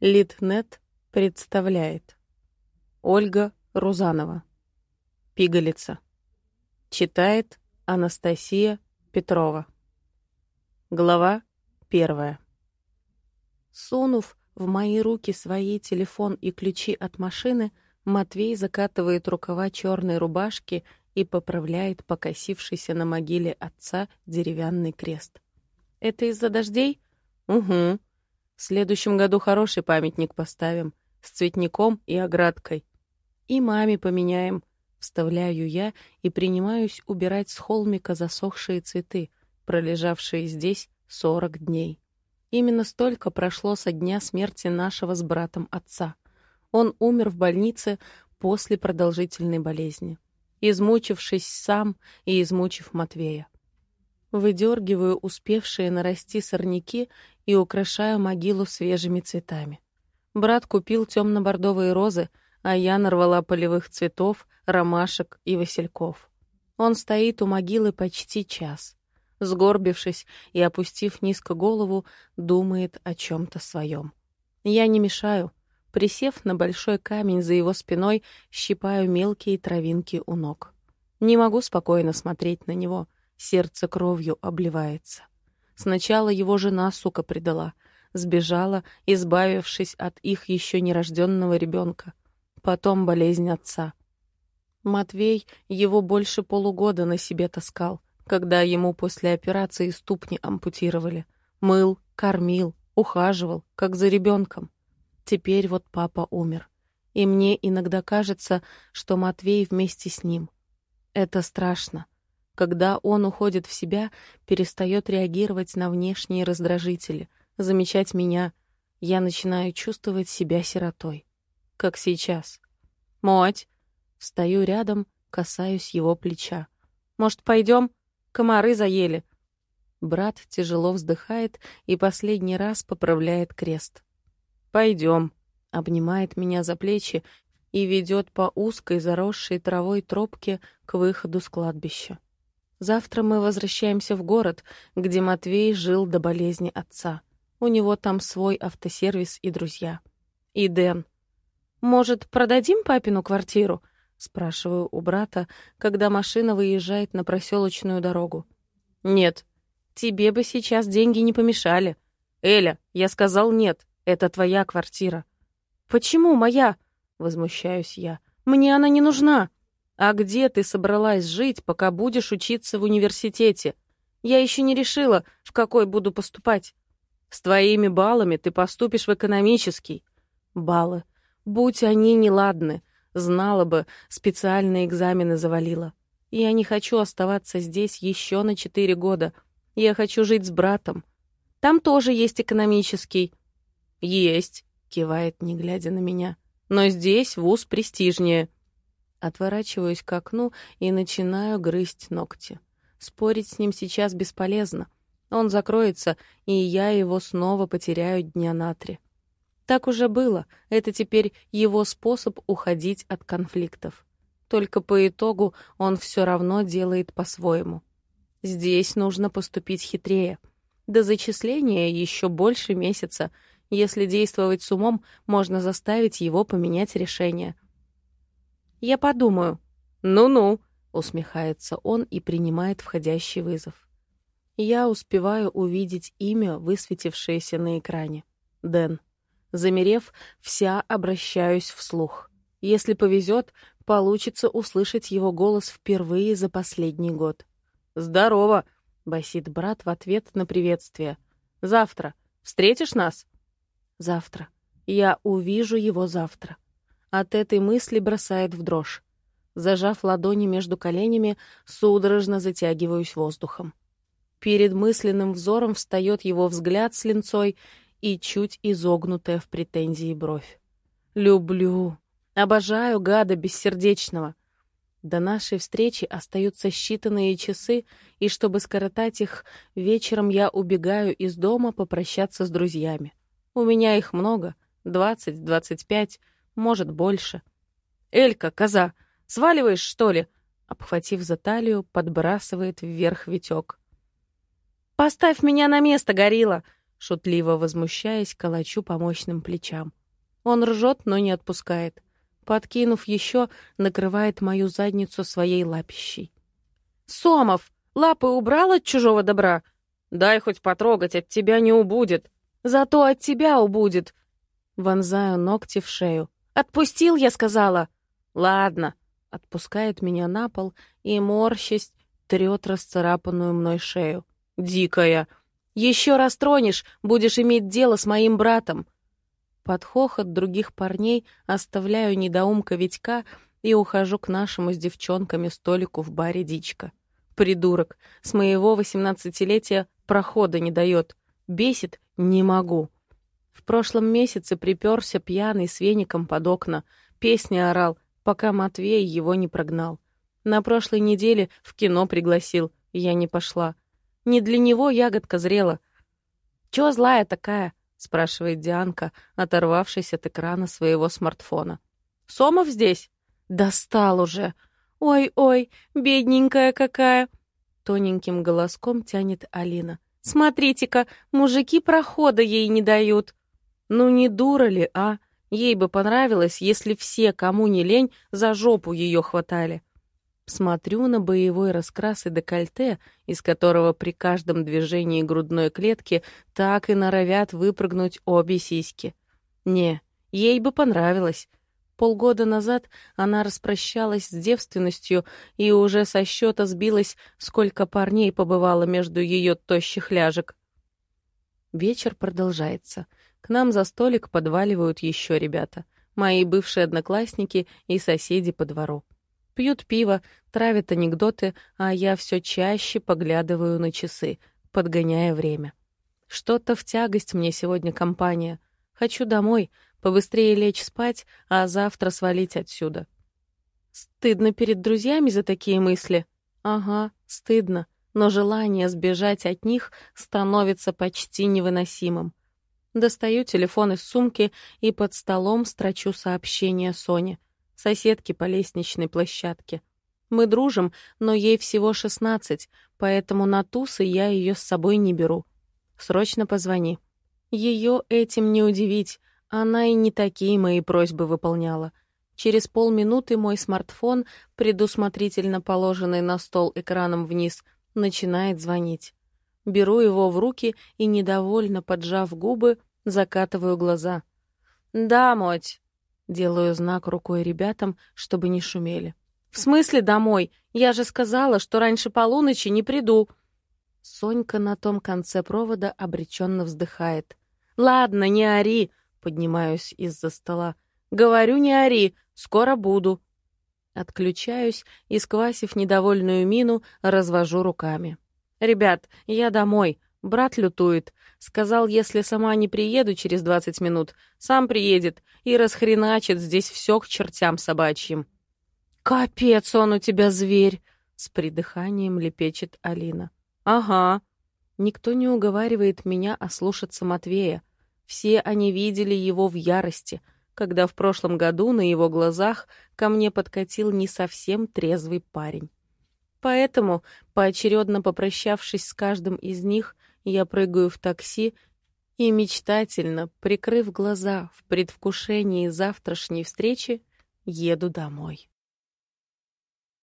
Литнет представляет. Ольга Рузанова. Пигалица. Читает Анастасия Петрова. Глава первая. Сунув в мои руки свои телефон и ключи от машины, Матвей закатывает рукава черной рубашки и поправляет покосившийся на могиле отца деревянный крест. «Это из-за дождей?» «Угу», в следующем году хороший памятник поставим, с цветником и оградкой. И маме поменяем, вставляю я и принимаюсь убирать с холмика засохшие цветы, пролежавшие здесь сорок дней. Именно столько прошло со дня смерти нашего с братом отца. Он умер в больнице после продолжительной болезни, измучившись сам и измучив Матвея. Выдергиваю успевшие нарасти сорняки и украшаю могилу свежими цветами. Брат купил темно-бордовые розы, а я нарвала полевых цветов, ромашек и васильков. Он стоит у могилы почти час. Сгорбившись и опустив низко голову, думает о чем-то своем. Я не мешаю. Присев на большой камень за его спиной, щипаю мелкие травинки у ног. Не могу спокойно смотреть на него — Сердце кровью обливается. Сначала его жена, сука, предала. Сбежала, избавившись от их еще нерожденного ребенка. Потом болезнь отца. Матвей его больше полугода на себе таскал, когда ему после операции ступни ампутировали. Мыл, кормил, ухаживал, как за ребенком. Теперь вот папа умер. И мне иногда кажется, что Матвей вместе с ним. Это страшно. Когда он уходит в себя, перестает реагировать на внешние раздражители, замечать меня, я начинаю чувствовать себя сиротой. Как сейчас. «Моть!» Встаю рядом, касаюсь его плеча. «Может, пойдем? Комары заели». Брат тяжело вздыхает и последний раз поправляет крест. «Пойдем», — обнимает меня за плечи и ведет по узкой заросшей травой тропке к выходу с кладбища. Завтра мы возвращаемся в город, где Матвей жил до болезни отца. У него там свой автосервис и друзья. И Дэн. «Может, продадим папину квартиру?» — спрашиваю у брата, когда машина выезжает на проселочную дорогу. «Нет, тебе бы сейчас деньги не помешали. Эля, я сказал нет, это твоя квартира». «Почему моя?» — возмущаюсь я. «Мне она не нужна». «А где ты собралась жить, пока будешь учиться в университете? Я еще не решила, в какой буду поступать. С твоими баллами ты поступишь в экономический». «Баллы. Будь они неладны. Знала бы, специальные экзамены завалила. Я не хочу оставаться здесь еще на четыре года. Я хочу жить с братом. Там тоже есть экономический». «Есть», — кивает, не глядя на меня. «Но здесь вуз престижнее». Отворачиваюсь к окну и начинаю грызть ногти. Спорить с ним сейчас бесполезно. Он закроется, и я его снова потеряю дня на три. Так уже было. Это теперь его способ уходить от конфликтов. Только по итогу он все равно делает по-своему. Здесь нужно поступить хитрее. До зачисления еще больше месяца. Если действовать с умом, можно заставить его поменять решение — я подумаю. Ну-ну, усмехается он и принимает входящий вызов. Я успеваю увидеть имя, высветившееся на экране. Дэн. Замерев, вся обращаюсь вслух. Если повезет, получится услышать его голос впервые за последний год. «Здорово!» — басит брат в ответ на приветствие. «Завтра. Встретишь нас?» «Завтра. Я увижу его завтра». От этой мысли бросает в дрожь. Зажав ладони между коленями, судорожно затягиваюсь воздухом. Перед мысленным взором встает его взгляд с линцой и чуть изогнутая в претензии бровь. «Люблю. Обожаю гада бессердечного». До нашей встречи остаются считанные часы, и чтобы скоротать их, вечером я убегаю из дома попрощаться с друзьями. У меня их много, двадцать, двадцать пять, может, больше. «Элька, коза, сваливаешь, что ли?» Обхватив за талию, подбрасывает вверх Витек. «Поставь меня на место, горилла!» Шутливо возмущаясь, калачу по мощным плечам. Он ржет, но не отпускает. Подкинув еще, накрывает мою задницу своей лапищей. «Сомов! Лапы убрал от чужого добра? Дай хоть потрогать, от тебя не убудет. Зато от тебя убудет!» Вонзаю ногти в шею. «Отпустил, я сказала!» «Ладно!» Отпускает меня на пол и, морщись, трет расцарапанную мной шею. «Дикая! Еще раз тронешь, будешь иметь дело с моим братом!» Под хохот других парней оставляю недоумка Витька и ухожу к нашему с девчонками столику в баре «Дичка». Придурок, с моего восемнадцатилетия прохода не дает. Бесит не могу. В прошлом месяце приперся пьяный с веником под окна, песни орал, пока Матвей его не прогнал. На прошлой неделе в кино пригласил, я не пошла. Не для него ягодка зрела. «Чё злая такая?» — спрашивает Дианка, оторвавшись от экрана своего смартфона. «Сомов здесь?» «Достал уже!» «Ой-ой, бедненькая какая!» Тоненьким голоском тянет Алина. «Смотрите-ка, мужики прохода ей не дают!» «Ну не дура ли, а? Ей бы понравилось, если все, кому не лень, за жопу ее хватали!» Смотрю на боевой раскрас и декольте, из которого при каждом движении грудной клетки так и норовят выпрыгнуть обе сиськи. Не, ей бы понравилось. Полгода назад она распрощалась с девственностью и уже со счета сбилась, сколько парней побывало между ее тощих ляжек. Вечер продолжается. К нам за столик подваливают еще ребята. Мои бывшие одноклассники и соседи по двору. Пьют пиво, травят анекдоты, а я все чаще поглядываю на часы, подгоняя время. Что-то в тягость мне сегодня компания. Хочу домой, побыстрее лечь спать, а завтра свалить отсюда. Стыдно перед друзьями за такие мысли? Ага, стыдно, но желание сбежать от них становится почти невыносимым. Достаю телефон из сумки и под столом строчу сообщение Соне — соседки по лестничной площадке. Мы дружим, но ей всего шестнадцать, поэтому на тусы я ее с собой не беру. Срочно позвони. Ее этим не удивить, она и не такие мои просьбы выполняла. Через полминуты мой смартфон, предусмотрительно положенный на стол экраном вниз, начинает звонить. Беру его в руки и, недовольно поджав губы, закатываю глаза. «Да, моть, Делаю знак рукой ребятам, чтобы не шумели. «В смысле домой? Я же сказала, что раньше полуночи не приду». Сонька на том конце провода обреченно вздыхает. «Ладно, не ори!» — поднимаюсь из-за стола. «Говорю, не ори! Скоро буду!» Отключаюсь и, сквасив недовольную мину, развожу руками. «Ребят, я домой. Брат лютует. Сказал, если сама не приеду через двадцать минут, сам приедет и расхреначит здесь все к чертям собачьим. «Капец, он у тебя зверь!» — с придыханием лепечет Алина. «Ага». Никто не уговаривает меня ослушаться Матвея. Все они видели его в ярости, когда в прошлом году на его глазах ко мне подкатил не совсем трезвый парень. Поэтому, поочередно попрощавшись с каждым из них, я прыгаю в такси и мечтательно, прикрыв глаза в предвкушении завтрашней встречи, еду домой.